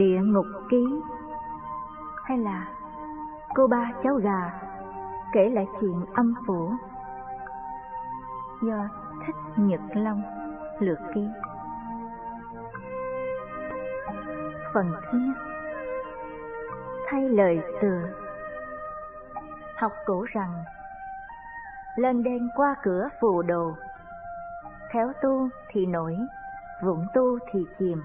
Địa ngục ký. Hay là cô ba cháu gà, kể lại chuyện âm phủ. Do Thích Nhật Long lược ký. Phần thứ nhất. Thay lời tựa Học cổ rằng, Lên đen qua cửa phù đồ. Khéo tu thì nổi Vụng tu thì chìm.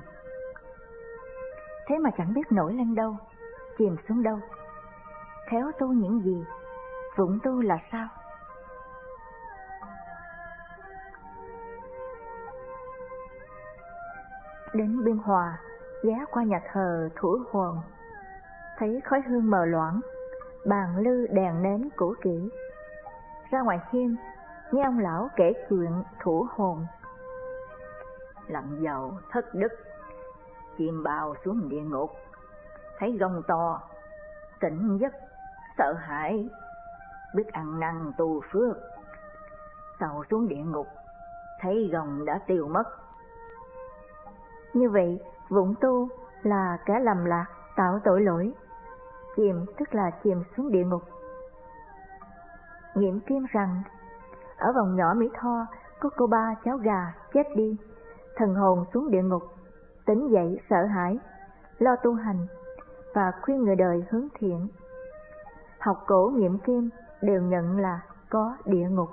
Thế mà chẳng biết nổi lên đâu, Chìm xuống đâu. Khéo tu những gì Vũng tu là sao? Đến Biên Hòa ghé qua nhà thờ Thủ Hồn Thấy khói hương mờ loãng, Bàn lư đèn nến cũ kỹ. Ra ngoài hiên, Nghe ông lão kể chuyện Thủ Hồn lặng dầu thất đức Chim bao xuống địa ngục. Thấy gông to, Tỉnh giấc, Sợ hãi, Biết ăn năn tu phước. Sau xuống địa ngục, Thấy gồng đã tiêu mất. Như vậy Vụng tu là kẻ lầm lạc, tạo tội lỗi. Chìm tức là chìm xuống địa ngục. Nghiệm kim rằng, Ở vòng nhỏ Mỹ Tho, Có cô ba cháu gà chết đi, Thần hồn xuống địa ngục. Tỉnh dậy sợ hãi Lo tu hành Và khuyên người đời hướng thiện Học cổ nghiệm kim đều nhận là có địa ngục.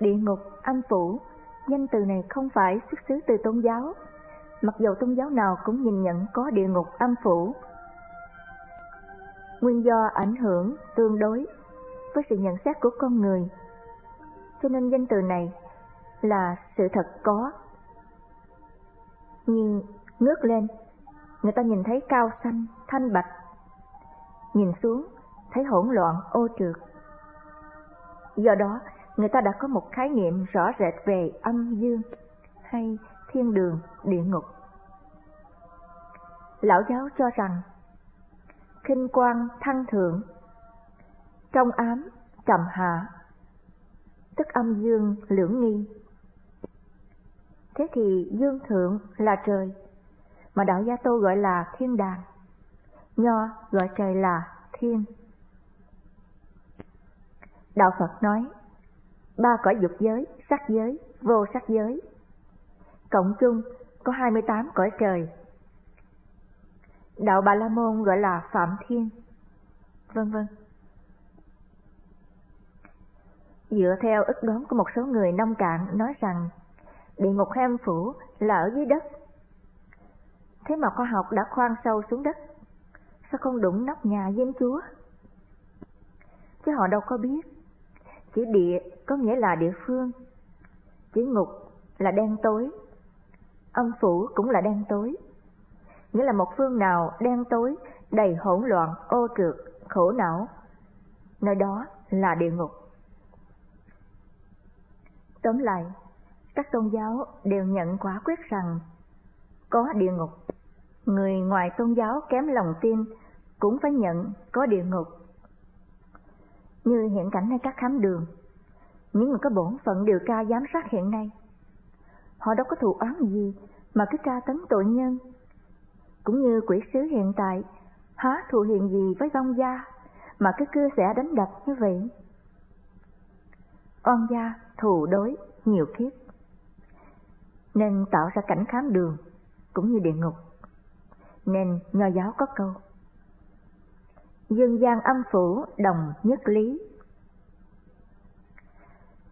Địa ngục, âm phủ, danh từ này không phải xuất xứ từ tôn giáo, mặc dầu tôn giáo nào cũng nhìn nhận có địa ngục âm phủ. Nguyên do ảnh hưởng tương đối với sự nhận xét của con người, cho nên danh từ này là sự thật có. Như ngước lên, người ta nhìn thấy cao xanh, thanh bạch, nhìn xuống thấy hỗn loạn ô trượt. Do đó, người ta đã có một khái niệm rõ rệt về âm dương hay thiên đường, địa ngục. Lão giáo cho rằng, kinh quan thăng thượng, trong ám trầm hạ, tức âm dương lưỡng nghi. Thế thì dương thượng là trời, mà đạo gia tô gọi là thiên đàng, nho gọi trời là thiên. Đạo Phật nói, ba cõi dục giới, sắc giới, vô sắc giới. Cộng chung có 28 cõi trời. Đạo Bà La Môn gọi là Phạm Thiên, vân vân. Dựa theo ức đoán của một số người nông cạn nói rằng địa ngục ham phủ là ở dưới đất. Thế mà khoa học đã khoan sâu xuống đất, sao không đụng nóc nhà diêm chúa? Chứ họ đâu có biết Chữ địa có nghĩa là địa phương. Chữ ngục là đen tối. Âm phủ cũng là đen tối. Nghĩa là một phương nào đen tối, đầy hỗn loạn, ô trượt, khổ não. Nơi đó là địa ngục. Tóm lại, các tôn giáo đều nhận quả quyết rằng có địa ngục. Người ngoài tôn giáo kém lòng tin cũng phải nhận có địa ngục như hiện cảnh nơi các khám đường, những người có bổn phận điều tra giám sát hiện nay. Họ đâu có thù oán gì mà cứ tra tấn tội nhân. Cũng như quỷ sứ hiện tại, há thù hiện gì với vong gia mà cứ cưa xẻ đánh đập như vậy. Oan gia thù đối nhiều kiếp, nên tạo ra cảnh khám đường cũng như địa ngục. Nên nho giáo có câu dương gian âm phủ đồng nhất lý.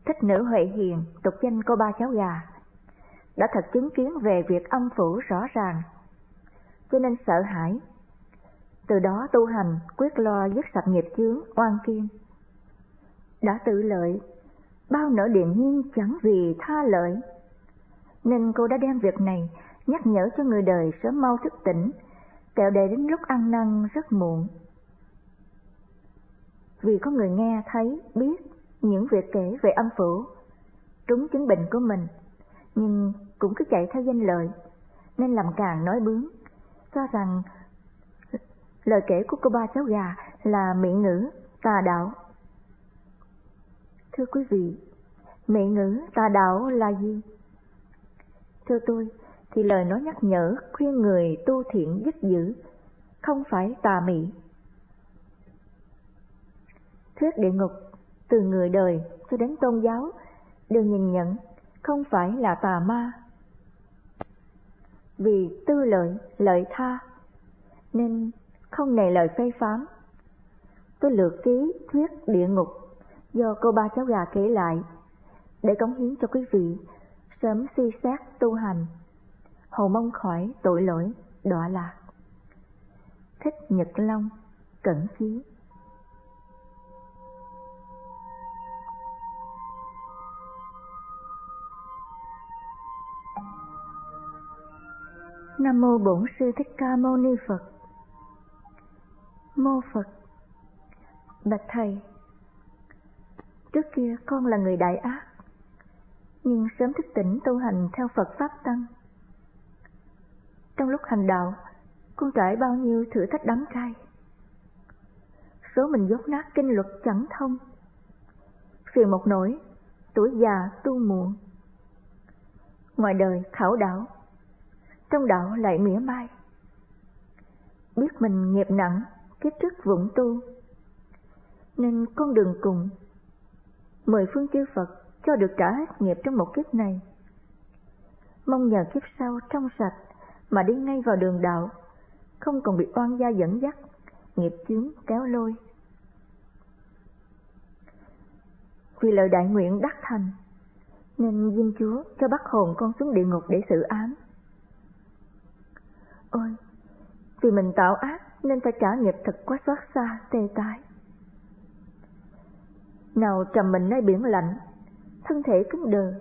Thích nữ Huệ Hiền, tục danh cô ba cháu gà, đã thật chứng kiến về việc âm phủ rõ ràng, cho nên sợ hãi. Từ đó tu hành quyết lo dứt sạch nghiệp chướng oan kiên. Đã tự lợi, bao nỗi điện nhiên chẳng vì tha lợi. Nên cô đã đem việc này nhắc nhở cho người đời sớm mau thức tỉnh, kẹo để đến lúc ăn năn rất muộn vì có người nghe thấy biết những việc kể về âm phủ, trúng chứng bệnh của mình, nhưng cũng cứ chạy theo danh lợi, nên làm càng nói bướng, cho rằng lời kể của cô ba cháu gà là mỹ ngữ, tà đạo. Thưa quý vị, mỹ ngữ, tà đạo là gì? Thưa tôi, thì lời nói nhắc nhở khuyên người tu thiện dứt dữ, không phải tà mị. Thuyết địa ngục từ người đời cho đến tôn giáo đều nhìn nhận không phải là tà ma. Vì tư lợi, lợi tha, nên không nề lời phê phán. Tôi lược ký thuyết địa ngục do cô ba cháu gà kể lại để cống hiến cho quý vị sớm suy xét tu hành, hầu mong khỏi tội lỗi, đọa lạc. Thích Nhật Long, Cẩn Chí Nam mô Bổn sư Thích Ca Mâu Ni Phật. Mô Phật. Bạch thầy. Trước kia con là người đại ác, nhưng sớm thức tỉnh tu hành theo Phật pháp tăng. Trong lúc hành đạo, con trải bao nhiêu thử thách đắng cay. Số mình dốt nát kinh luật chẳng thông. Phiền một nỗi, tuổi già tu muộn. Ngoài đời khảo đạo, trong đạo lại mỉa mai. Biết mình nghiệp nặng, kiếp trước vụng tu, nên con đường cùng. Mười phương chư Phật cho được trả hết nghiệp trong một kiếp này. Mong nhờ kiếp sau trong sạch mà đi ngay vào đường đạo, không còn bị oan gia dẫn dắt, nghiệp chướng kéo lôi. Vì lời đại nguyện đắc thành, nên Diêm Chúa cho bắt hồn con xuống địa ngục để xử án. Ôi, vì mình tạo ác nên phải trả nghiệp thật quá xót xa, tê tái. Nào trầm mình nơi biển lạnh, thân thể cứng đờ.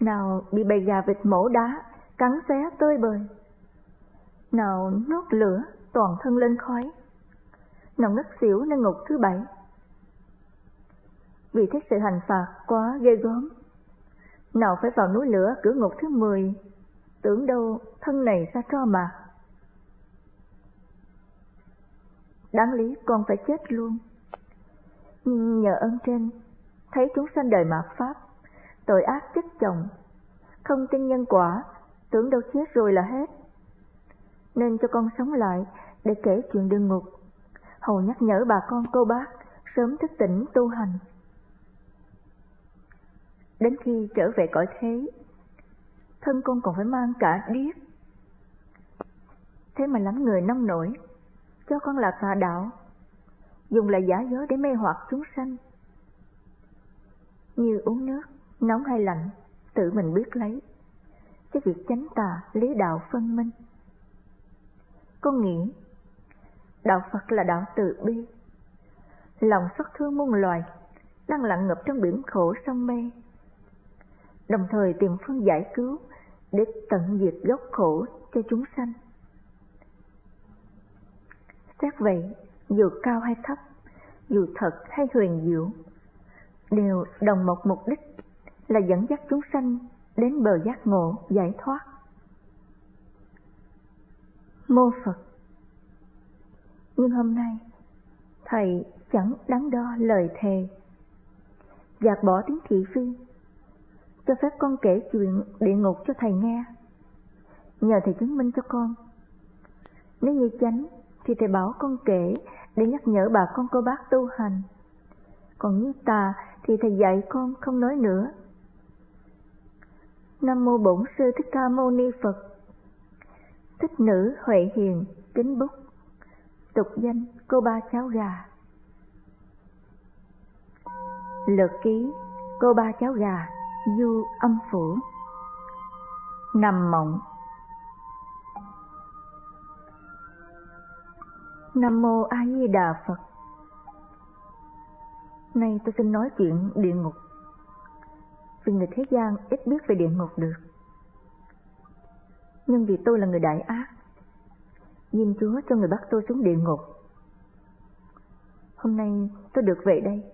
Nào bị bầy gà vịt mổ đá, cắn xé tơi bời. Nào nốt lửa, toàn thân lên khói. Nào ngất xỉu nơi ngục thứ bảy. Vì thế sự hành phạt quá ghê gớm. Nào phải vào núi lửa cửa ngục thứ mười tưởng đâu thân này ra cho mà. Đáng lý con phải chết luôn. Nhưng nhờ ơn trên, thấy chúng sanh đời mạt Pháp, tội ác chất chồng, không tin nhân quả, tưởng đâu chết rồi là hết. Nên cho con sống lại để kể chuyện đương ngục, hầu nhắc nhở bà con cô bác sớm thức tỉnh tu hành. Đến khi trở về cõi thế, thân con còn phải mang cả điếc. Thế mà lắm người nông nổi, cho con là tà đạo, dùng là giả dối để mê hoặc chúng sanh. Như uống nước, nóng hay lạnh, tự mình biết lấy. Cái việc chánh tà, lý đạo phân minh. Con nghĩ, đạo Phật là đạo từ bi, lòng xót thương muôn loài, đang lặng ngập trong biển khổ sông mê đồng thời tìm phương giải cứu để tận diệt gốc khổ cho chúng sanh. Xét vậy, dù cao hay thấp, dù thật hay huyền diệu, đều đồng một mục đích là dẫn dắt chúng sanh đến bờ giác ngộ giải thoát. Mô Phật Nhưng hôm nay, Thầy chẳng đắn đo lời thề, gạt bỏ tiếng thị phi cho phép con kể chuyện địa ngục cho thầy nghe. Nhờ thầy chứng minh cho con. Nếu như chánh thì thầy bảo con kể để nhắc nhở bà con cô bác tu hành. Còn như tà thì thầy dạy con không nói nữa. Nam mô Bổn sư Thích Ca Mâu Ni Phật. Thích nữ Huệ Hiền, kính bút. Tục danh, cô ba cháu gà. Lược ký, cô ba cháu gà, du âm phủ nằm mộng nam mô a di đà phật nay tôi xin nói chuyện địa ngục vì người thế gian ít biết về địa ngục được nhưng vì tôi là người đại ác Diêm Chúa cho người bắt tôi xuống địa ngục Hôm nay tôi được về đây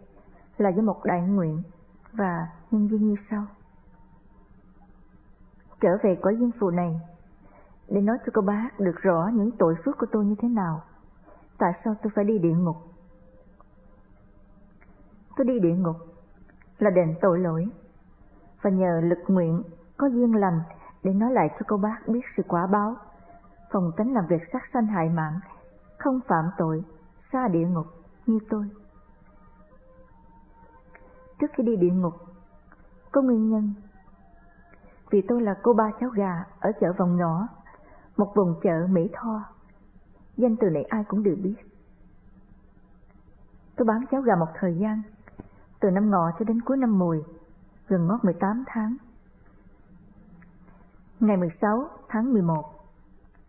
Là với một đại nguyện Và nhân duyên như sau. Trở về cõi dương phù này, để nói cho cô bác được rõ những tội phước của tôi như thế nào. Tại sao tôi phải đi địa ngục? Tôi đi địa ngục là đền tội lỗi và nhờ lực nguyện có duyên lành để nói lại cho cô bác biết sự quả báo, phòng tránh làm việc sát sanh hại mạng, không phạm tội, xa địa ngục như tôi. Trước khi đi địa ngục, có nguyên nhân. Vì tôi là cô ba cháu gà ở chợ vòng nhỏ, một vùng chợ Mỹ Tho. Danh từ này ai cũng đều biết. Tôi bán cháu gà một thời gian, từ năm ngọ cho đến cuối năm mùi, gần ngót 18 tháng. Ngày 16 tháng 11,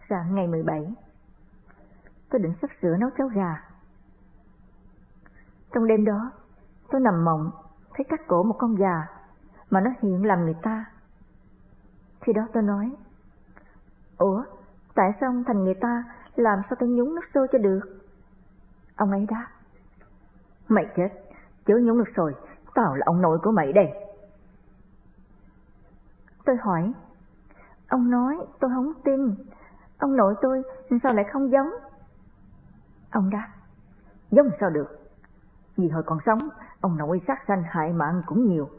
sáng ngày 17, tôi định sắp sửa nấu cháo gà. Trong đêm đó, tôi nằm mộng, thấy cắt cổ một con gà mà nó hiện làm người ta. Khi đó tôi nói, Ủa, tại sao ông thành người ta làm sao tôi nhúng nước sôi cho được? Ông ấy đáp, Mày chết, chớ nhúng được rồi, tao là ông nội của mày đây. Tôi hỏi, ông nói tôi không tin, ông nội tôi sao lại không giống? Ông đáp, giống sao được, vì hồi còn sống, ông nội sát sanh hại mạng cũng nhiều.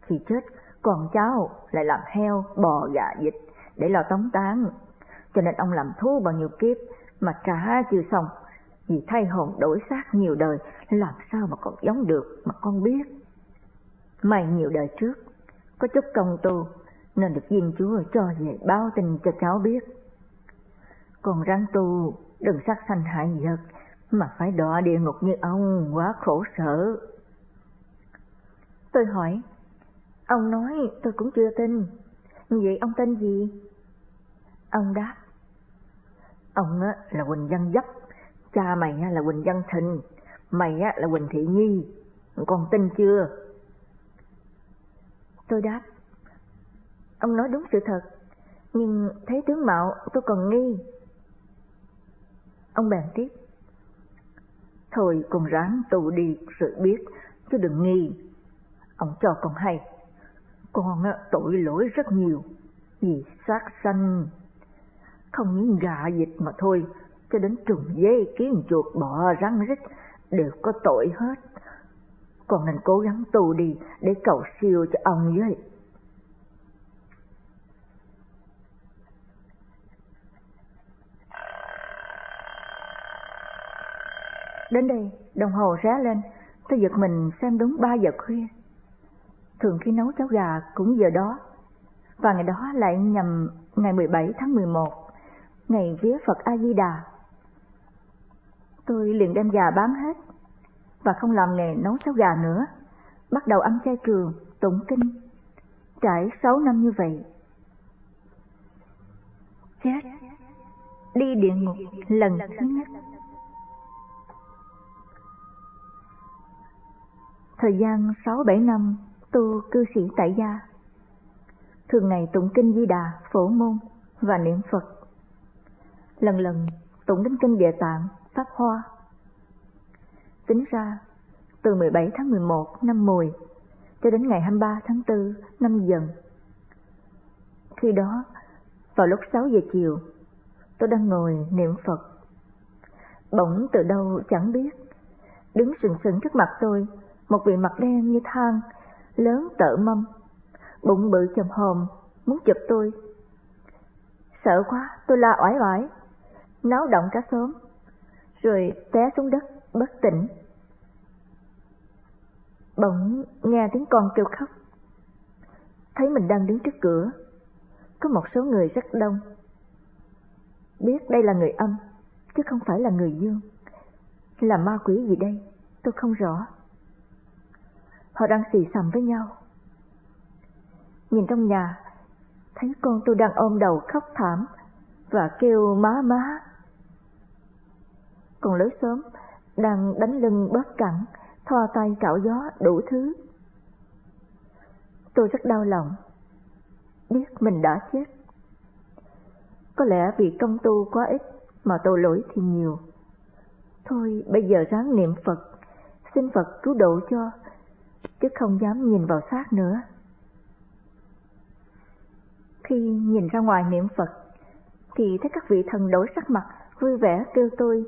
Khi chết, con cháu lại làm heo, bò, gà, vịt để lo tống tán. Cho nên ông làm thú bao nhiêu kiếp mà cả chưa xong. Vì thay hồn đổi xác nhiều đời, làm sao mà còn giống được mà con biết. May nhiều đời trước, có chút công tu, nên được Diên Chúa cho về báo tin cho cháu biết. Còn ráng tu, đừng sát sanh hại vật, mà phải đọa địa ngục như ông, quá khổ sở. Tôi hỏi, ông nói tôi cũng chưa tin, vậy ông tên gì? Ông đáp, ông là Quỳnh Văn Dấp, cha mày là Quỳnh Văn Thịnh, mày là Quỳnh Thị Nhi, con tin chưa? Tôi đáp, ông nói đúng sự thật, nhưng thấy tướng mạo tôi còn nghi. Ông bèn tiếp, thôi con ráng tu đi sự biết, chứ đừng nghi. Ông cho con hay, con tội lỗi rất nhiều, vì sát sanh, không những gạ dịch mà thôi, cho đến trùng dê, kiến chuột, bọ, rắn rít, đều có tội hết. Con nên cố gắng tu đi để cầu siêu cho ông với. Đến đây, đồng hồ ré lên, tôi giật mình xem đúng 3 giờ khuya. Thường khi nấu cháo gà cũng giờ đó, và ngày đó lại nhằm ngày 17 tháng 11, ngày vía Phật A-di-đà. Tôi liền đem gà bán hết, và không làm nghề nấu cháo gà nữa, bắt đầu ăn chay trường, tụng kinh. Trải 6 năm như vậy. Chết, đi địa ngục lần thứ nhất. Thời gian 6-7 năm tu cư sĩ tại gia. Thường ngày tụng kinh Di Đà, phổ môn và niệm Phật. Lần lần tụng đến kinh Địa Tạng, Pháp Hoa. Tính ra, từ 17 tháng 11 năm Mùi cho đến ngày 23 tháng 4 năm Dần. Khi đó, vào lúc 6 giờ chiều, tôi đang ngồi niệm Phật. Bỗng từ đâu chẳng biết, đứng sừng sững trước mặt tôi một vị mặt đen như than, lớn tợ mâm, bụng bự chầm hòm, muốn chụp tôi. Sợ quá, tôi la oải oải, náo động cả xóm, rồi té xuống đất, bất tỉnh. Bỗng nghe tiếng con kêu khóc. Thấy mình đang đứng trước cửa, có một số người rất đông. Biết đây là người âm, chứ không phải là người dương. Là ma quỷ gì đây, tôi không rõ. Họ đang xì xầm với nhau. Nhìn trong nhà, thấy con tôi đang ôm đầu khóc thảm và kêu má má. Còn lối sớm đang đánh lưng bớt cẳng, thoa tay cạo gió đủ thứ. Tôi rất đau lòng, biết mình đã chết. Có lẽ vì công tu quá ít mà tội lỗi thì nhiều. Thôi bây giờ ráng niệm Phật, xin Phật cứu độ cho, chứ không dám nhìn vào xác nữa. Khi nhìn ra ngoài niệm Phật, thì thấy các vị thần đổi sắc mặt, vui vẻ kêu tôi.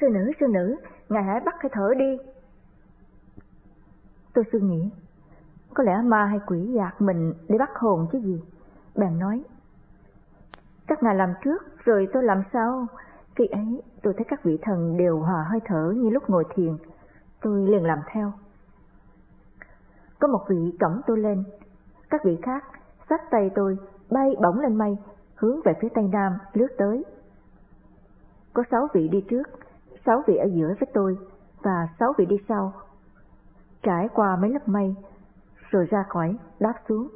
Sư nữ, sư nữ, ngài hãy bắt cái thở đi. Tôi suy nghĩ, có lẽ ma hay quỷ dạt mình để bắt hồn chứ gì, Bèn nói, các ngài làm trước, rồi tôi làm sau. Khi ấy, tôi thấy các vị thần đều hòa hơi thở như lúc ngồi thiền. Tôi liền làm theo. Có một vị cõng tôi lên, các vị khác xách tay tôi bay bổng lên mây, hướng về phía tây nam lướt tới. Có sáu vị đi trước, sáu vị ở giữa với tôi và sáu vị đi sau. Trải qua mấy lớp mây, rồi ra khỏi đáp xuống.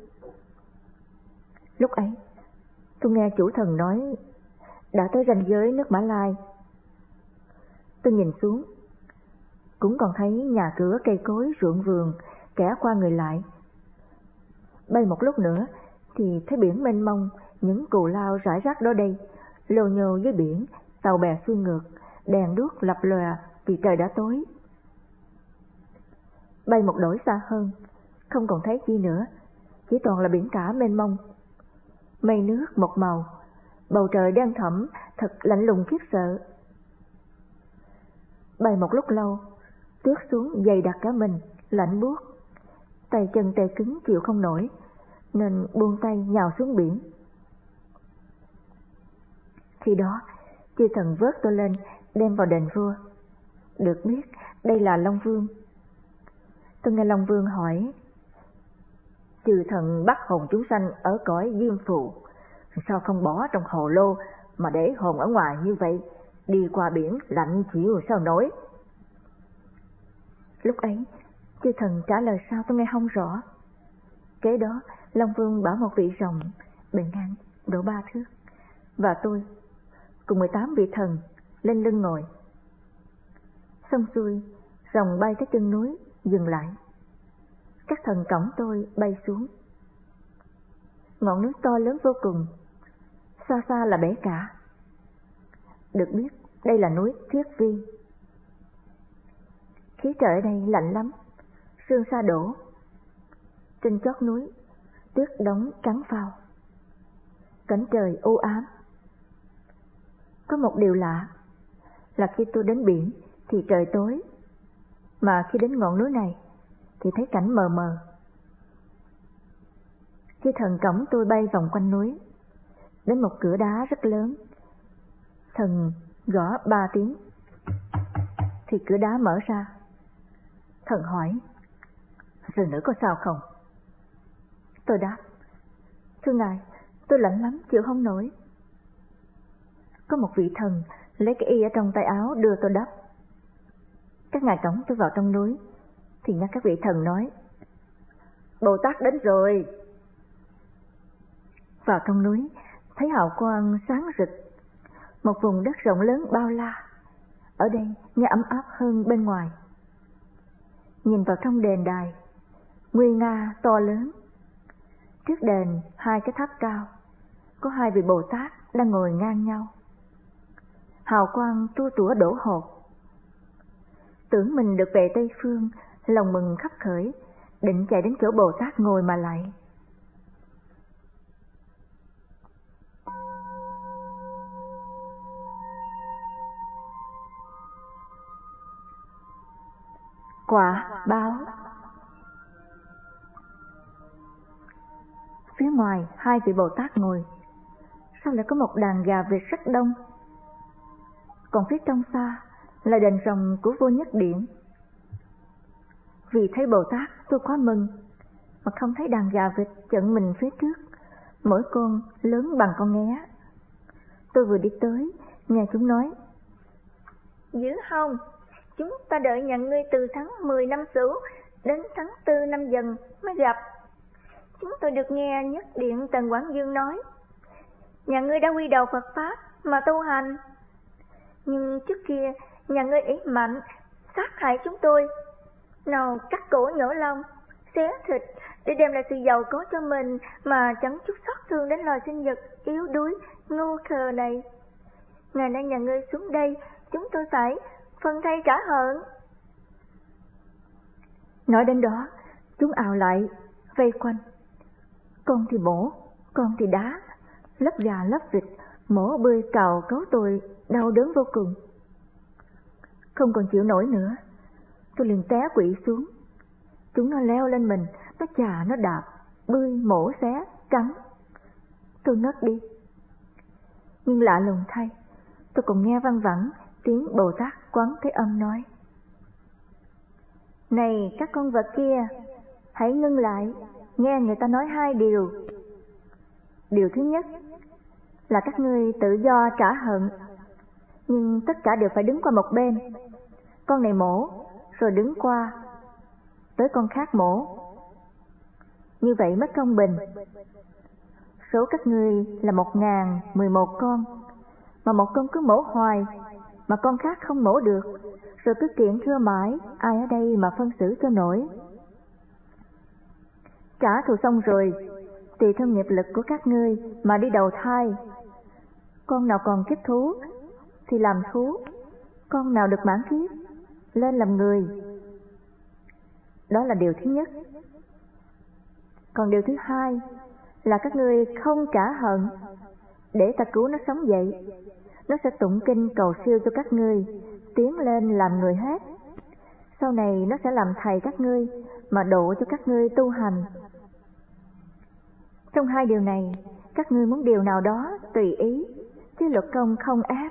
Lúc ấy, tôi nghe chủ thần nói đã tới ranh giới nước Mã Lai. Tôi nhìn xuống, cũng còn thấy nhà cửa cây cối ruộng vườn kẻ qua người lại. Bay một lúc nữa thì thấy biển mênh mông, những cù lao rải rác đó đây, lồ nhồ dưới biển, tàu bè xuôi ngược, đèn đuốc lập lòe vì trời đã tối. Bay một đổi xa hơn, không còn thấy chi nữa, chỉ toàn là biển cả mênh mông. Mây nước một màu, bầu trời đen thẫm, thật lạnh lùng khiếp sợ. Bay một lúc lâu, tước xuống dày đặc cả mình, lạnh buốt. Tay chân tê cứng chịu không nổi, nên buông tay nhào xuống biển. Khi đó, chư thần vớt tôi lên, đem vào đền vua. Được biết, đây là Long Vương. Tôi nghe Long Vương hỏi, chư thần bắt hồn chúng sanh ở cõi diêm phù, sao không bỏ trong hồ lô mà để hồn ở ngoài như vậy, đi qua biển lạnh chịu sao nổi. Lúc ấy, chư thần trả lời sao tôi nghe không rõ. Kế đó, Long Vương bảo một vị rồng bề ngang độ ba thước và tôi cùng 18 vị thần lên lưng ngồi. Xong xuôi, rồng bay tới chân núi, dừng lại. Các thần cổng tôi bay xuống. Ngọn núi to lớn vô cùng, xa xa là bể cả. Được biết, đây là núi Thiết Vi. Khí trời ở đây lạnh lắm, sương sa đổ. Trên chót núi, tuyết đóng trắng phao. Cảnh trời u ám. Có một điều lạ, là khi tôi đến biển thì trời tối, mà khi đến ngọn núi này thì thấy cảnh mờ mờ. Khi thần cổng tôi bay vòng quanh núi, đến một cửa đá rất lớn. Thần gõ ba tiếng, thì cửa đá mở ra. Thần hỏi, rồi nữa có sao không? Tôi đáp, thưa ngài, tôi lạnh lắm, chịu không nổi. Có một vị thần lấy cái y ở trong tay áo đưa tôi đắp. Các ngài cổng tôi vào trong núi, thì nghe các vị thần nói, Bồ Tát đến rồi. Vào trong núi, thấy hào quang sáng rực, một vùng đất rộng lớn bao la. Ở đây nghe ấm áp hơn bên ngoài. Nhìn vào trong đền đài, nguy nga to lớn. Trước đền hai cái tháp cao, có hai vị Bồ Tát đang ngồi ngang nhau. Hào quang tua tủa đổ hột. Tưởng mình được về Tây Phương, lòng mừng khắp khởi, định chạy đến chỗ Bồ Tát ngồi mà lại. Quả báo Phía ngoài hai vị Bồ Tát ngồi Sao lại có một đàn gà vịt rất đông còn phía trong xa Là đền rồng của vua nhất điện Vì thấy Bồ Tát tôi quá mừng Mà không thấy đàn gà vịt chận mình phía trước Mỗi con lớn bằng con nghé Tôi vừa đi tới Nghe chúng nói dữ không Chúng ta đợi nhận ngươi từ tháng 10 năm Sửu đến tháng 4 năm Dần mới gặp. Chúng tôi được nghe nhất điện Tần Quảng Dương nói, nhà ngươi đã quy đầu Phật Pháp mà tu hành. Nhưng trước kia, nhà ngươi ý mạnh, sát hại chúng tôi. Nào cắt cổ nhổ lông, xé thịt để đem lại sự giàu có cho mình mà chẳng chút xót thương đến loài sinh vật yếu đuối, ngu khờ này. Ngày nay nhà ngươi xuống đây, chúng tôi phải phân thay trả hận. Nói đến đó, chúng ào lại, vây quanh. Con thì bổ, con thì đá, lấp gà lấp vịt, mổ bươi cào cấu tôi, đau đớn vô cùng. Không còn chịu nổi nữa, tôi liền té quỵ xuống. Chúng nó leo lên mình, nó chà, nó đạp, bươi, mổ xé, cắn. tôi ngất đi. Nhưng lạ lùng thay, tôi còn nghe văng vẳng tiếng Bồ Tát quán thế âm nói. Này các con vật kia, hãy ngưng lại, nghe người ta nói hai điều. Điều thứ nhất là các ngươi tự do trả hận, nhưng tất cả đều phải đứng qua một bên. Con này mổ, rồi đứng qua, tới con khác mổ. Như vậy mất công bình. Số các ngươi là một ngàn mười một con, mà một con cứ mổ hoài, mà con khác không mổ được, rồi cứ kiện thưa mãi, ai ở đây mà phân xử cho nổi. Trả thù xong rồi, tùy theo nghiệp lực của các ngươi mà đi đầu thai. Con nào còn kiếp thú thì làm thú, con nào được mãn kiếp lên làm người. Đó là điều thứ nhất. Còn điều thứ hai là các ngươi không trả hận để ta cứu nó sống dậy. Nó sẽ tụng kinh cầu siêu cho các ngươi, tiến lên làm người hết. Sau này nó sẽ làm thầy các ngươi mà độ cho các ngươi tu hành. Trong hai điều này, các ngươi muốn điều nào đó tùy ý, chứ luật công không áp.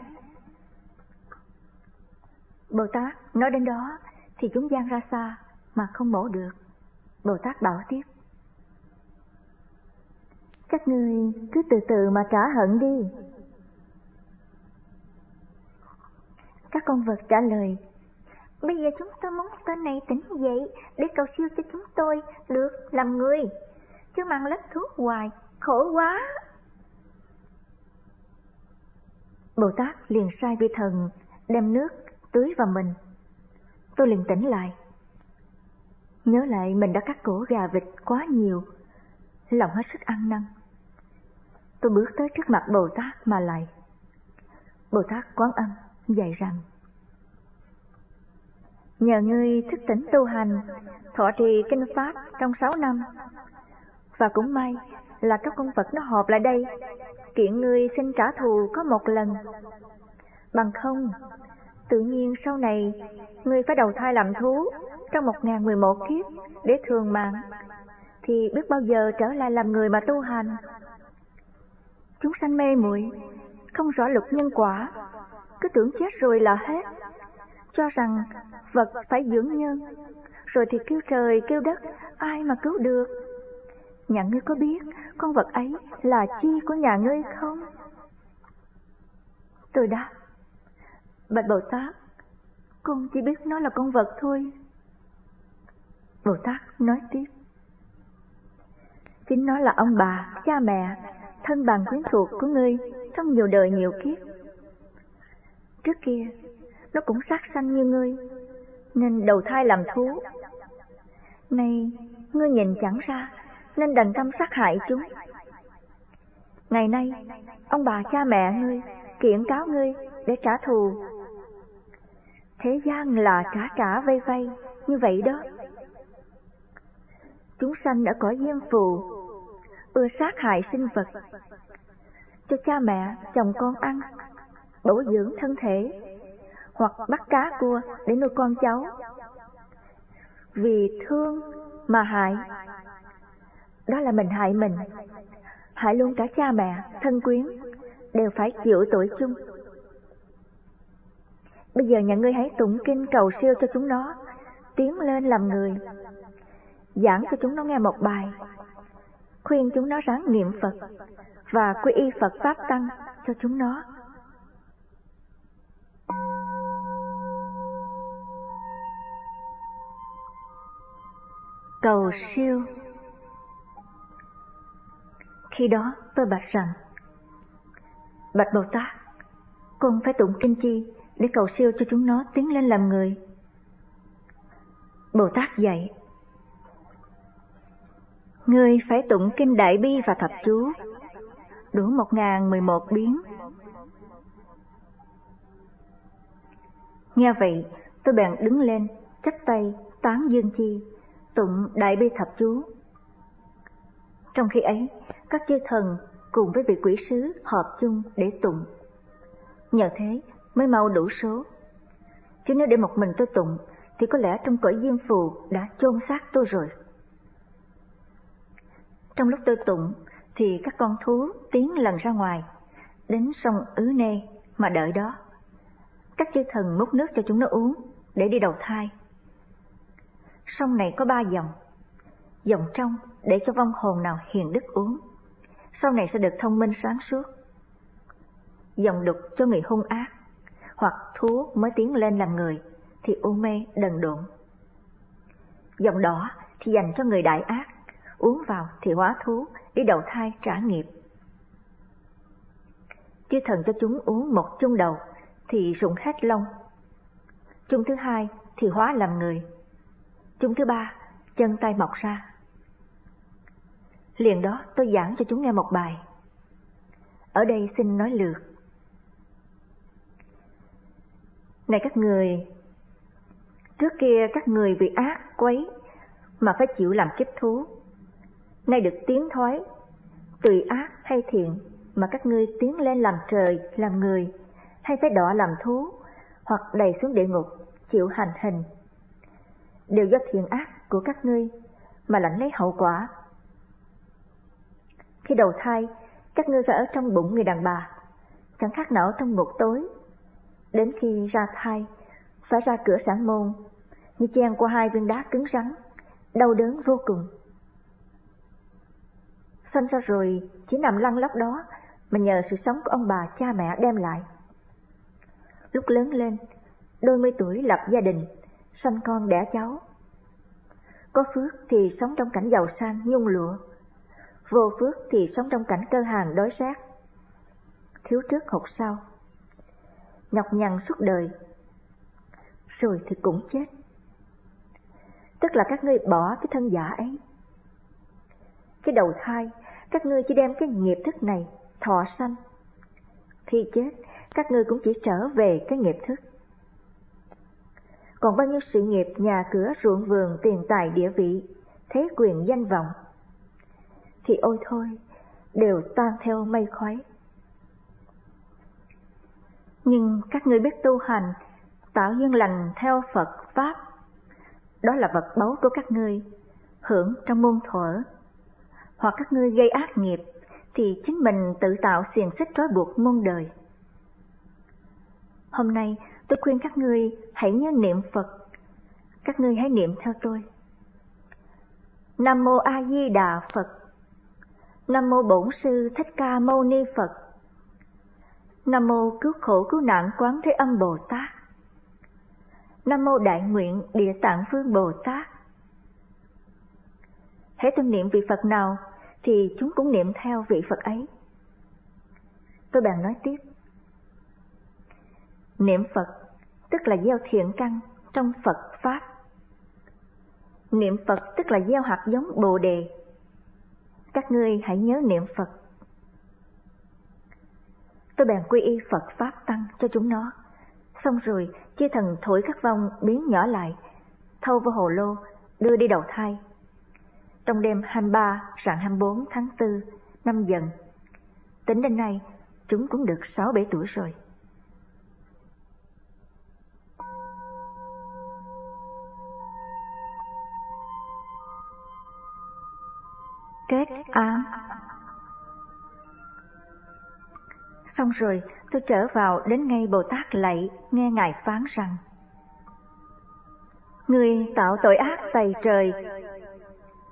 Bồ Tát nói đến đó thì chúng gian ra xa mà không mổ được. Bồ Tát bảo tiếp. Các ngươi cứ từ từ mà trả hận đi. Các con vật trả lời. Bây giờ chúng tôi muốn tên này tỉnh dậy để cầu siêu cho chúng tôi được làm người. Chứ mang lớp thuốc hoài, khổ quá. Bồ Tát liền sai vi thần đem nước tưới vào mình. Tôi liền tỉnh lại. Nhớ lại mình đã cắt cổ gà vịt quá nhiều, lòng hết sức ăn năn. Tôi bước tới trước mặt Bồ Tát mà lại. Bồ Tát quán âm dạy rằng Nhờ ngươi thức tỉnh tu hành, thọ trì kinh pháp trong sáu năm. Và cũng may là các con vật nó họp lại đây, kiện ngươi xin trả thù có một lần. Bằng không, tự nhiên sau này ngươi phải đầu thai làm thú trong một ngàn mười một kiếp để thường mạng, thì biết bao giờ trở lại làm người mà tu hành. Chúng sanh mê muội không rõ luật nhân quả, cứ tưởng chết rồi là hết, cho rằng vật phải dưỡng nhân, rồi thì kêu trời kêu đất, ai mà cứu được. Nhà ngươi có biết con vật ấy là chi của nhà ngươi không? Tôi đáp, Bạch Bồ Tát, con chỉ biết nó là con vật thôi. Bồ Tát nói tiếp. Chính nó là ông bà, cha mẹ, thân bằng quyến thuộc của ngươi trong nhiều đời nhiều kiếp. Trước kia, nó cũng sát sanh như ngươi, nên đầu thai làm thú. Nay, ngươi nhìn chẳng ra, nên đành tâm sát hại chúng. Ngày nay, ông bà cha mẹ ngươi kiện cáo ngươi để trả thù thế gian là trả trả vây vây, như vậy đó. Chúng sanh ở cõi diêm phù, ưa sát hại sinh vật, cho cha mẹ, chồng con ăn, bổ dưỡng thân thể, hoặc bắt cá cua để nuôi con cháu. Vì thương mà hại, đó là mình hại mình, hại luôn cả cha mẹ, thân quyến, đều phải chịu tội chung. Bây giờ nhà ngươi hãy tụng kinh cầu siêu cho chúng nó, tiến lên làm người. Giảng cho chúng nó nghe một bài, khuyên chúng nó ráng niệm Phật và quy y Phật Pháp Tăng cho chúng nó. Cầu siêu Khi đó tôi bạch rằng Bạch Bồ Tát Con phải tụng kinh chi để cầu siêu cho chúng nó tiến lên làm người. Bồ Tát dạy, Ngươi phải tụng kinh Đại Bi và Thập Chú, đủ một ngàn mười một biến. Nghe vậy, tôi bèn đứng lên, chắp tay, tán dương chi, tụng Đại Bi Thập Chú. Trong khi ấy, các chư thần cùng với vị quỷ sứ họp chung để tụng. Nhờ thế, mới mau đủ số. Chứ nếu để một mình tôi tụng, thì có lẽ trong cõi diêm phù đã chôn xác tôi rồi. Trong lúc tôi tụng, thì các con thú tiến lần ra ngoài, đến sông Ứ Nê mà đợi đó. Các chư thần múc nước cho chúng nó uống để đi đầu thai. Sông này có ba dòng, dòng trong để cho vong hồn nào hiền đức uống, sau này sẽ được thông minh sáng suốt. Dòng đục cho người hung ác, hoặc thú mới tiến lên làm người thì u mê đần độn. Dòng đỏ thì dành cho người đại ác, uống vào thì hóa thú đi đầu thai trả nghiệp. Chư thần cho chúng uống một chung đầu thì rụng hết lông. Chung thứ hai thì hóa làm người. Chung thứ ba, chân tay mọc ra. Liền đó tôi giảng cho chúng nghe một bài. Ở đây xin nói lượt. Này các người, trước kia các người vì ác quấy mà phải chịu làm kiếp thú. Nay được tiến thoái, tùy ác hay thiện mà các ngươi tiến lên làm trời, làm người, hay phải đọa làm thú, hoặc đầy xuống địa ngục, chịu hành hình. Đều do thiện ác của các ngươi mà lãnh lấy hậu quả. Khi đầu thai, các ngươi phải ở trong bụng người đàn bà, chẳng khác nào trong ngục tối. Đến khi ra thai, phải ra cửa sản môn, như chen qua hai viên đá cứng rắn, đau đớn vô cùng. Sanh ra rồi chỉ nằm lăn lóc đó mà nhờ sự sống của ông bà cha mẹ đem lại. Lúc lớn lên, đôi mươi tuổi lập gia đình, sanh con đẻ cháu. Có phước thì sống trong cảnh giàu sang nhung lụa, vô phước thì sống trong cảnh cơ hàng đói rét, Thiếu trước hụt sau, nhọc nhằn suốt đời, rồi thì cũng chết. Tức là các ngươi bỏ cái thân giả ấy. Cái đầu thai, các ngươi chỉ đem cái nghiệp thức này thọ sanh. Khi chết, các ngươi cũng chỉ trở về cái nghiệp thức. Còn bao nhiêu sự nghiệp, nhà cửa, ruộng vườn, tiền tài, địa vị, thế quyền, danh vọng, thì ôi thôi, đều tan theo mây khói. Nhưng các ngươi biết tu hành, tạo duyên lành theo Phật Pháp, đó là vật báu của các ngươi, hưởng trong môn thuở. Hoặc các ngươi gây ác nghiệp, thì chính mình tự tạo xiềng xích trói buộc muôn đời. Hôm nay tôi khuyên các ngươi hãy nhớ niệm Phật. Các ngươi hãy niệm theo tôi. Nam mô A Di Đà Phật. Nam mô Bổn sư Thích Ca Mâu Ni Phật. Nam mô Cứu khổ cứu nạn Quán Thế Âm Bồ Tát. Nam mô Đại nguyện Địa Tạng Vương Bồ Tát. Hãy tâm niệm vị Phật nào thì chúng cũng niệm theo vị Phật ấy. Tôi bàn nói tiếp. Niệm Phật, tức là gieo thiện căn trong Phật Pháp. Niệm Phật, tức là gieo hạt giống Bồ Đề. Các ngươi hãy nhớ niệm Phật. Tôi bèn quy y Phật Pháp Tăng cho chúng nó. Xong rồi, chia thần thổi các vong biến nhỏ lại, thâu vào hồ lô, đưa đi đầu thai trong đêm 23 rạng 24 tháng 4 năm dần. Tính đến nay, chúng cũng được 6-7 tuổi rồi. Kết án Xong rồi, tôi trở vào đến ngay Bồ Tát lạy, nghe Ngài phán rằng Người tạo tội ác tày trời,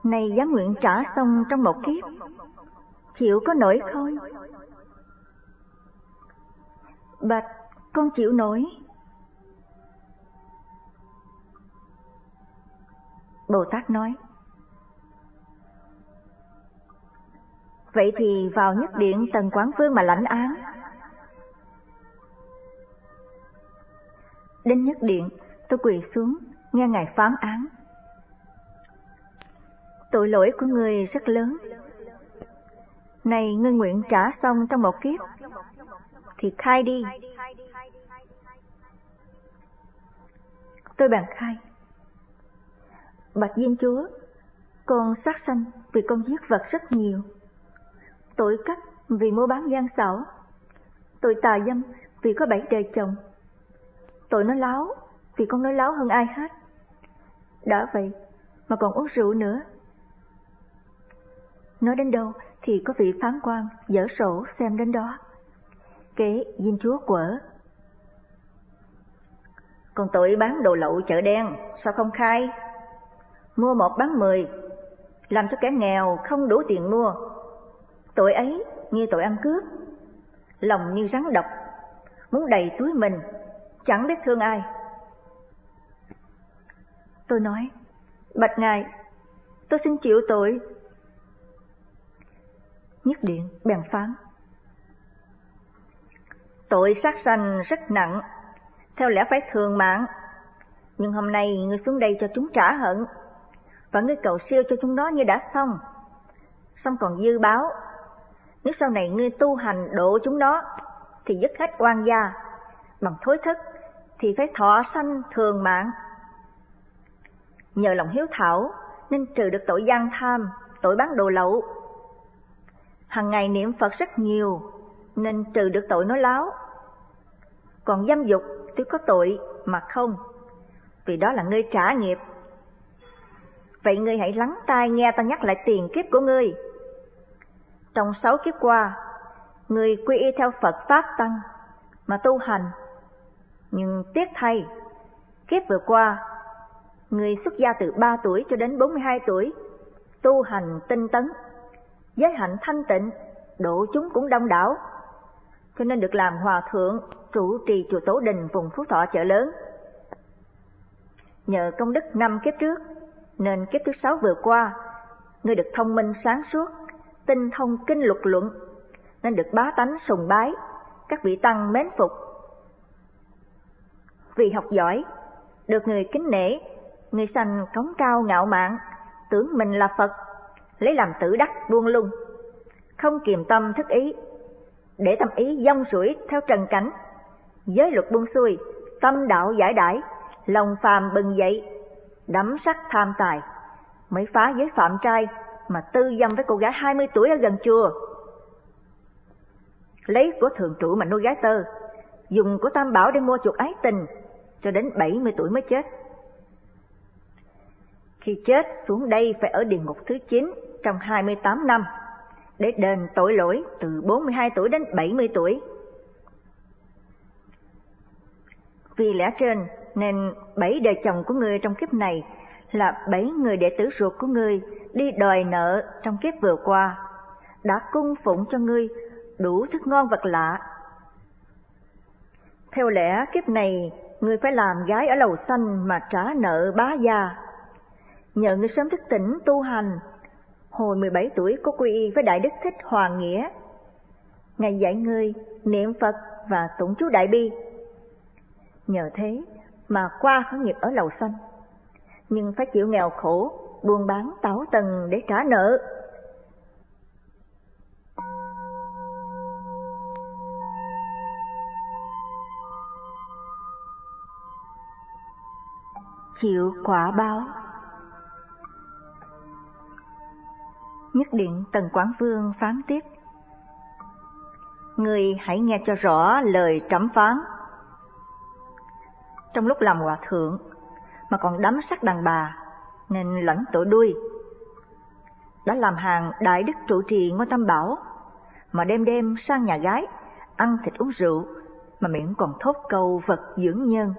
này dám nguyện trả xong trong một kiếp, chịu có nổi không? Bạch, con chịu nổi. Bồ Tát nói, Vậy thì vào nhất điện tần quán vương mà lãnh án. Đến nhất điện, tôi quỳ xuống, nghe ngài phán án tội lỗi của người rất lớn. Này ngươi nguyện trả xong trong một kiếp, thì khai đi. Tôi bàn khai. Bạch Diên Chúa, con sát sanh vì con giết vật rất nhiều. Tội cắt vì mua bán gian xảo. Tội tà dâm vì có bảy đời chồng. Tội nói láo vì con nói láo hơn ai hết. Đã vậy mà còn uống rượu nữa Nói đến đâu thì có vị phán quan dở sổ xem đến đó. Kế diêm chúa quở. Còn tội bán đồ lậu chợ đen, sao không khai? Mua một bán mười, làm cho kẻ nghèo không đủ tiền mua. Tội ấy như tội ăn cướp, lòng như rắn độc, muốn đầy túi mình, chẳng biết thương ai. Tôi nói, bạch ngài, tôi xin chịu tội. Nhất điện bèn phán. Tội sát sanh rất nặng, theo lẽ phải thường mạng. Nhưng hôm nay ngươi xuống đây cho chúng trả hận, và ngươi cầu siêu cho chúng đó như đã xong. Xong còn dư báo, nếu sau này ngươi tu hành độ chúng đó, thì dứt hết oan gia, bằng thối thức, thì phải thọ sanh thường mạng. Nhờ lòng hiếu thảo nên trừ được tội gian tham, tội bán đồ lậu. Hằng ngày niệm Phật rất nhiều nên trừ được tội nói láo. Còn dâm dục tuy có tội mà không, vì đó là ngươi trả nghiệp. Vậy ngươi hãy lắng tai nghe ta nhắc lại tiền kiếp của ngươi. Trong sáu kiếp qua, ngươi quy y theo Phật Pháp Tăng mà tu hành. Nhưng tiếc thay, kiếp vừa qua Người xuất gia từ 3 tuổi cho đến 42 tuổi, tu hành tinh tấn, giới hạnh thanh tịnh, độ chúng cũng đông đảo, cho nên được làm hòa thượng trụ trì chùa Tổ Đình vùng Phú Thọ chợ lớn. Nhờ công đức năm kiếp trước, nên kiếp thứ sáu vừa qua, ngươi được thông minh sáng suốt, tinh thông kinh luật luận, nên được bá tánh sùng bái, các vị tăng mến phục. Vì học giỏi, được người kính nể người sanh cống cao ngạo mạn, tưởng mình là Phật, lấy làm tử đắc buông lung, không kiềm tâm thức ý, để tâm ý dông sủi theo trần cảnh, giới luật buông xuôi, tâm đạo giải đãi, lòng phàm bừng dậy, đắm sắc tham tài, mới phá giới phạm trai mà tư dâm với cô gái 20 tuổi ở gần chùa. Lấy của thường trụ mà nuôi gái tơ, dùng của tam bảo để mua chuộc ái tình, cho đến 70 tuổi mới chết. Khi chết xuống đây phải ở địa ngục thứ 9 trong 28 năm để đền tội lỗi từ 42 tuổi đến 70 tuổi. Vì lẽ trên nên bảy đời chồng của ngươi trong kiếp này là bảy người đệ tử ruột của ngươi đi đòi nợ trong kiếp vừa qua, đã cung phụng cho ngươi đủ thức ngon vật lạ. Theo lẽ kiếp này ngươi phải làm gái ở lầu xanh mà trả nợ bá gia nhờ ngươi sớm thức tỉnh tu hành. Hồi 17 tuổi có quy y với Đại Đức Thích Hoàng Nghĩa. Ngài dạy ngươi niệm Phật và tụng chú Đại Bi. Nhờ thế mà qua khởi nghiệp ở lầu xanh. Nhưng phải chịu nghèo khổ, buôn bán táo tần để trả nợ. Chịu quả báo Nhất điện Tần Quảng Vương phán tiếp. Người hãy nghe cho rõ lời trẫm phán. Trong lúc làm hòa thượng mà còn đắm sắc đàn bà nên lãnh tội đuôi. Đã làm hàng đại đức trụ trì ngôi tam bảo mà đêm đêm sang nhà gái ăn thịt uống rượu mà miệng còn thốt câu vật dưỡng nhân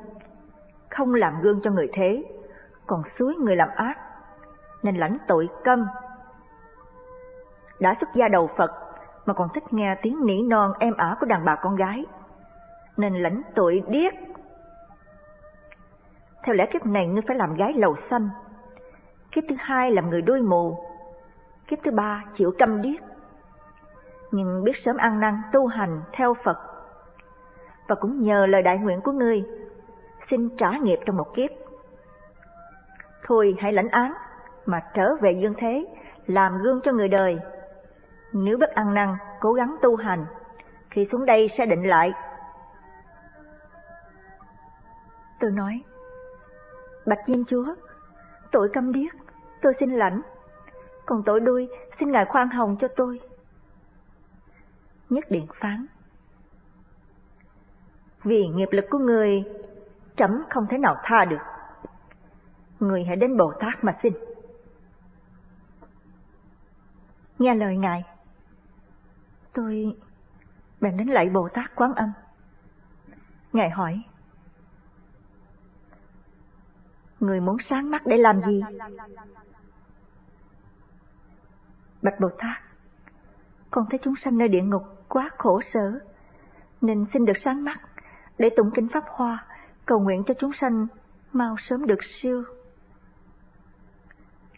không làm gương cho người thế còn suối người làm ác nên lãnh tội câm đã xuất gia đầu Phật mà còn thích nghe tiếng nỉ non em ả của đàn bà con gái, nên lãnh tội điếc. Theo lẽ kiếp này ngươi phải làm gái lầu xanh, kiếp thứ hai làm người đuôi mù, kiếp thứ ba chịu câm điếc. Nhưng biết sớm ăn năn tu hành theo Phật, và cũng nhờ lời đại nguyện của ngươi, xin trả nghiệp trong một kiếp. Thôi hãy lãnh án mà trở về dương thế, làm gương cho người đời nếu bất ăn năn, cố gắng tu hành, khi xuống đây sẽ định lại. Tôi nói, Bạch Diêm Chúa, tội câm điếc, tôi xin lãnh, còn tội đuôi xin Ngài khoan hồng cho tôi. Nhất điện phán, vì nghiệp lực của người, chấm không thể nào tha được. Người hãy đến Bồ Tát mà xin. Nghe lời Ngài, Tôi bèn đến lạy Bồ Tát Quán Âm. Ngài hỏi, Người muốn sáng mắt để làm gì? Bạch Bồ Tát, con thấy chúng sanh nơi địa ngục quá khổ sở, nên xin được sáng mắt để tụng kinh Pháp Hoa, cầu nguyện cho chúng sanh mau sớm được siêu.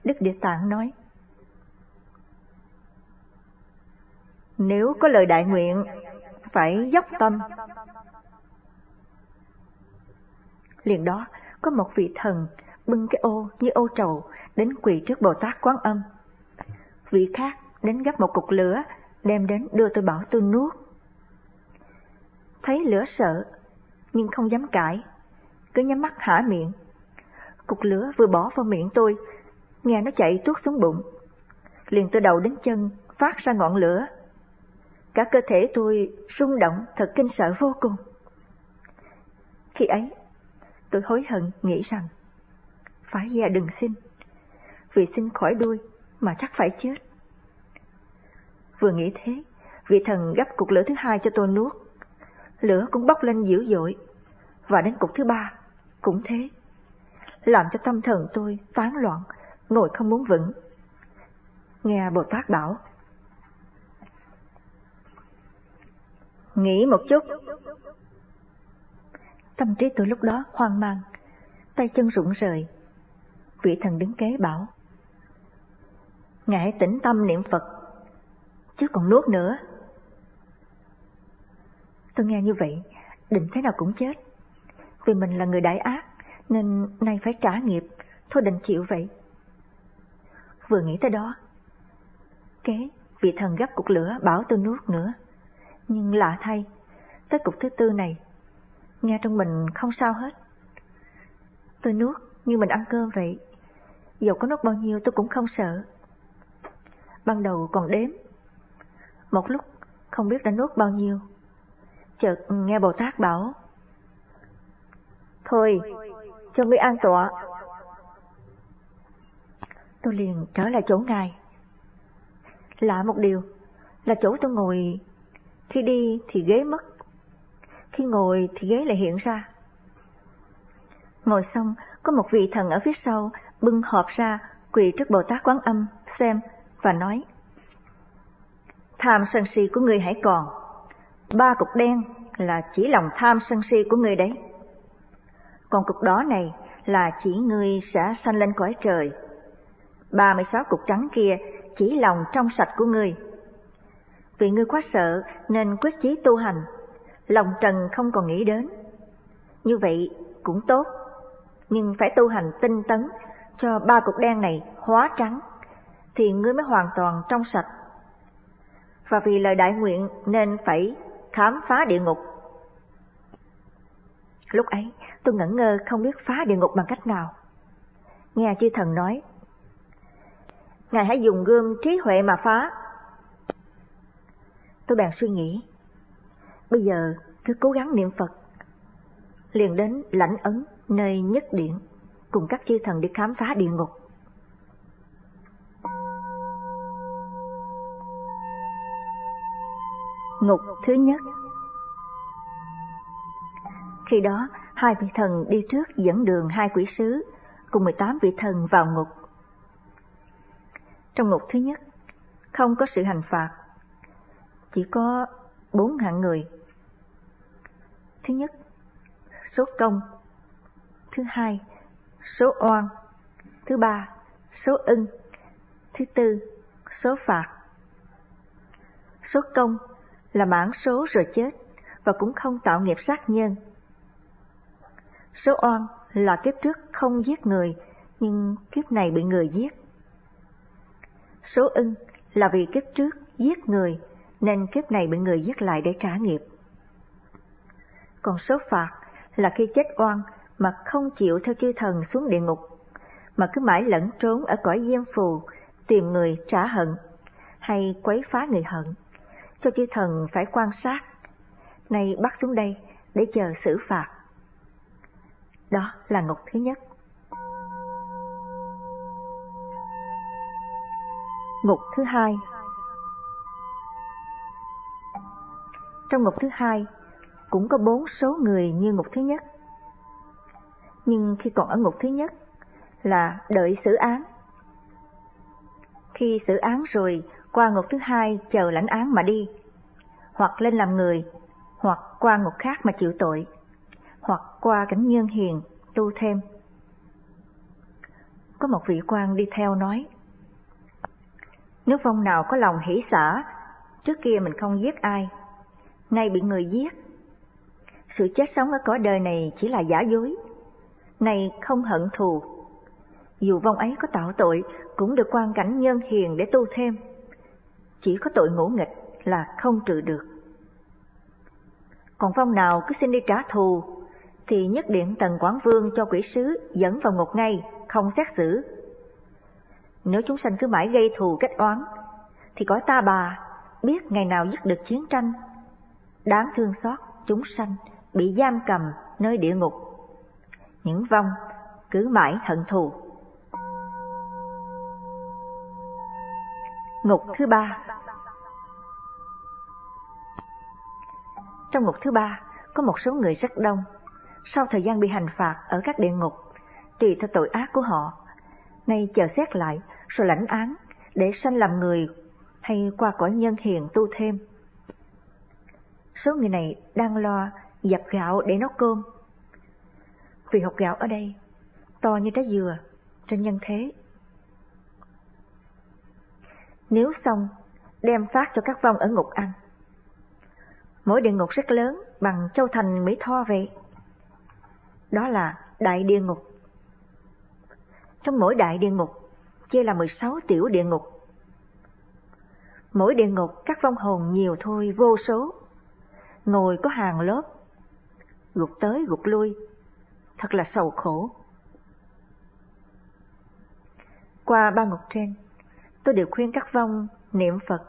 Đức Địa Tạng nói, Nếu có lời đại nguyện, phải dốc tâm. Liền đó, có một vị thần bưng cái ô như ô trầu đến quỳ trước Bồ Tát Quán Âm. Vị khác đến gấp một cục lửa, đem đến đưa tôi bảo tôi nuốt. Thấy lửa sợ, nhưng không dám cãi, cứ nhắm mắt hả miệng. Cục lửa vừa bỏ vào miệng tôi, nghe nó chạy tuốt xuống bụng. Liền từ đầu đến chân phát ra ngọn lửa. Cả cơ thể tôi rung động thật kinh sợ vô cùng. Khi ấy, tôi hối hận nghĩ rằng phải ra đừng xin, vì xin khỏi đuôi mà chắc phải chết. Vừa nghĩ thế, vị thần gấp cục lửa thứ hai cho tôi nuốt, lửa cũng bốc lên dữ dội, và đến cục thứ ba cũng thế, làm cho tâm thần tôi tán loạn, ngồi không muốn vững. Nghe Bồ Tát bảo, Nghĩ một chút. Tâm trí tôi lúc đó hoang mang, tay chân rụng rời. Vị thần đứng kế bảo. Ngài hãy tĩnh tâm niệm Phật, chứ còn nuốt nữa. Tôi nghe như vậy, định thế nào cũng chết. Vì mình là người đại ác, nên nay phải trả nghiệp, thôi đành chịu vậy. Vừa nghĩ tới đó, kế vị thần gấp cục lửa bảo tôi nuốt nữa. Nhưng lạ thay, tới cục thứ tư này, nghe trong mình không sao hết. Tôi nuốt như mình ăn cơm vậy, dầu có nuốt bao nhiêu tôi cũng không sợ. Ban đầu còn đếm, một lúc không biết đã nuốt bao nhiêu. Chợt nghe Bồ Tát bảo, Thôi, cho ngươi an tọa. Tôi liền trở lại chỗ ngài. Lạ một điều là chỗ tôi ngồi khi đi thì ghế mất, khi ngồi thì ghế lại hiện ra. Ngồi xong, có một vị thần ở phía sau bưng hộp ra, quỳ trước Bồ Tát Quán Âm, xem và nói. Tham sân si của người hãy còn, ba cục đen là chỉ lòng tham sân si của người đấy. Còn cục đó này là chỉ người sẽ sanh lên cõi trời. ba mươi sáu cục trắng kia chỉ lòng trong sạch của người vì ngươi quá sợ nên quyết chí tu hành, lòng trần không còn nghĩ đến. Như vậy cũng tốt, nhưng phải tu hành tinh tấn cho ba cục đen này hóa trắng, thì ngươi mới hoàn toàn trong sạch. Và vì lời đại nguyện nên phải khám phá địa ngục. Lúc ấy, tôi ngẩn ngơ không biết phá địa ngục bằng cách nào. Nghe chư thần nói, Ngài hãy dùng gươm trí huệ mà phá, Tôi bèn suy nghĩ, bây giờ cứ cố gắng niệm Phật. Liền đến lãnh ấn nơi nhất điện, cùng các chư thần đi khám phá địa ngục. Ngục thứ nhất Khi đó, hai vị thần đi trước dẫn đường hai quỷ sứ, cùng 18 vị thần vào ngục. Trong ngục thứ nhất, không có sự hành phạt, chỉ có bốn hạng người. Thứ nhất, số công. Thứ hai, số oan. Thứ ba, số ưng. Thứ tư, số phạt. Số công là mãn số rồi chết và cũng không tạo nghiệp sát nhân. Số oan là kiếp trước không giết người nhưng kiếp này bị người giết. Số ưng là vì kiếp trước giết người nên kiếp này bị người giết lại để trả nghiệp. Còn số phạt là khi chết oan mà không chịu theo chư thần xuống địa ngục, mà cứ mãi lẫn trốn ở cõi diêm phù, tìm người trả hận, hay quấy phá người hận, cho chư thần phải quan sát, nay bắt xuống đây để chờ xử phạt. Đó là ngục thứ nhất. Ngục thứ hai trong ngục thứ hai cũng có bốn số người như ngục thứ nhất. Nhưng khi còn ở ngục thứ nhất là đợi xử án. Khi xử án rồi, qua ngục thứ hai chờ lãnh án mà đi, hoặc lên làm người, hoặc qua ngục khác mà chịu tội, hoặc qua cảnh nhân hiền tu thêm. Có một vị quan đi theo nói, nếu vong nào có lòng hỷ xả, trước kia mình không giết ai, nay bị người giết. Sự chết sống ở cõi đời này chỉ là giả dối, nay không hận thù. Dù vong ấy có tạo tội, cũng được quan cảnh nhân hiền để tu thêm. Chỉ có tội ngỗ nghịch là không trừ được. Còn vong nào cứ xin đi trả thù, thì nhất điện tần quán vương cho quỷ sứ dẫn vào ngục ngay, không xét xử. Nếu chúng sanh cứ mãi gây thù kết oán, thì cõi ta bà biết ngày nào dứt được chiến tranh. Đáng thương xót chúng sanh bị giam cầm nơi địa ngục. Những vong cứ mãi hận thù. Ngục thứ ba Trong ngục thứ ba, có một số người rất đông. Sau thời gian bị hành phạt ở các địa ngục, tùy theo tội ác của họ, nay chờ xét lại rồi lãnh án để sanh làm người hay qua cõi nhân hiền tu thêm. Số người này đang lo dập gạo để nấu cơm. Vì hột gạo ở đây to như trái dừa trên nhân thế. Nếu xong, đem phát cho các vong ở ngục ăn. Mỗi địa ngục rất lớn bằng châu thành Mỹ Tho vậy. Đó là đại địa ngục. Trong mỗi đại địa ngục chia là 16 tiểu địa ngục. Mỗi địa ngục các vong hồn nhiều thôi vô số, ngồi có hàng lớp, gục tới gục lui, thật là sầu khổ. Qua ba ngục trên, tôi đều khuyên các vong niệm Phật.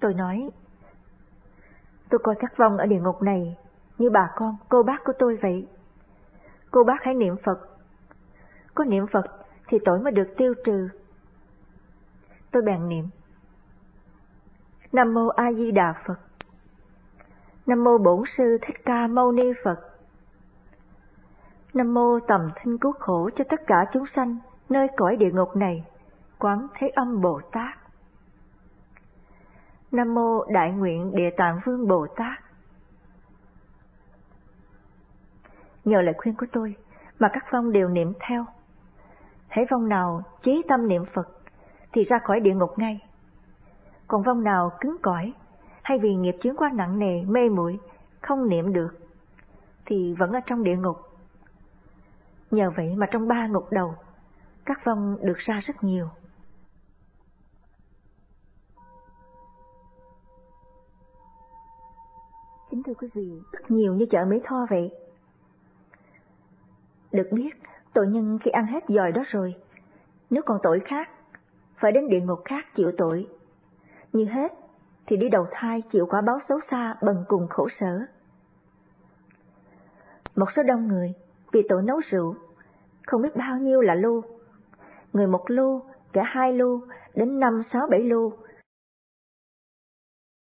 Tôi nói, tôi coi các vong ở địa ngục này như bà con, cô bác của tôi vậy. Cô bác hãy niệm Phật. Có niệm Phật thì tội mới được tiêu trừ. Tôi bèn niệm. Nam mô A Di Đà Phật. Nam mô Bổn sư Thích Ca Mâu Ni Phật. Nam mô tầm thanh cứu khổ cho tất cả chúng sanh nơi cõi địa ngục này. Quán Thế Âm Bồ Tát. Nam mô Đại nguyện Địa Tạng Vương Bồ Tát. Nhờ lời khuyên của tôi mà các phong đều niệm theo. Hãy vong nào chí tâm niệm Phật thì ra khỏi địa ngục ngay. Còn vong nào cứng cỏi hay vì nghiệp chướng quá nặng nề, mê muội không niệm được thì vẫn ở trong địa ngục. Nhờ vậy mà trong ba ngục đầu, các vong được ra rất nhiều. Kính thưa quý vị, nhiều như chợ Mỹ Tho vậy. Được biết, tội nhân khi ăn hết dòi đó rồi, nếu còn tội khác, phải đến địa ngục khác chịu tội. Như hết, thì đi đầu thai chịu quả báo xấu xa bần cùng khổ sở. Một số đông người vì tội nấu rượu, không biết bao nhiêu là lu. Người một lu, cả hai lu, đến năm sáu bảy lu,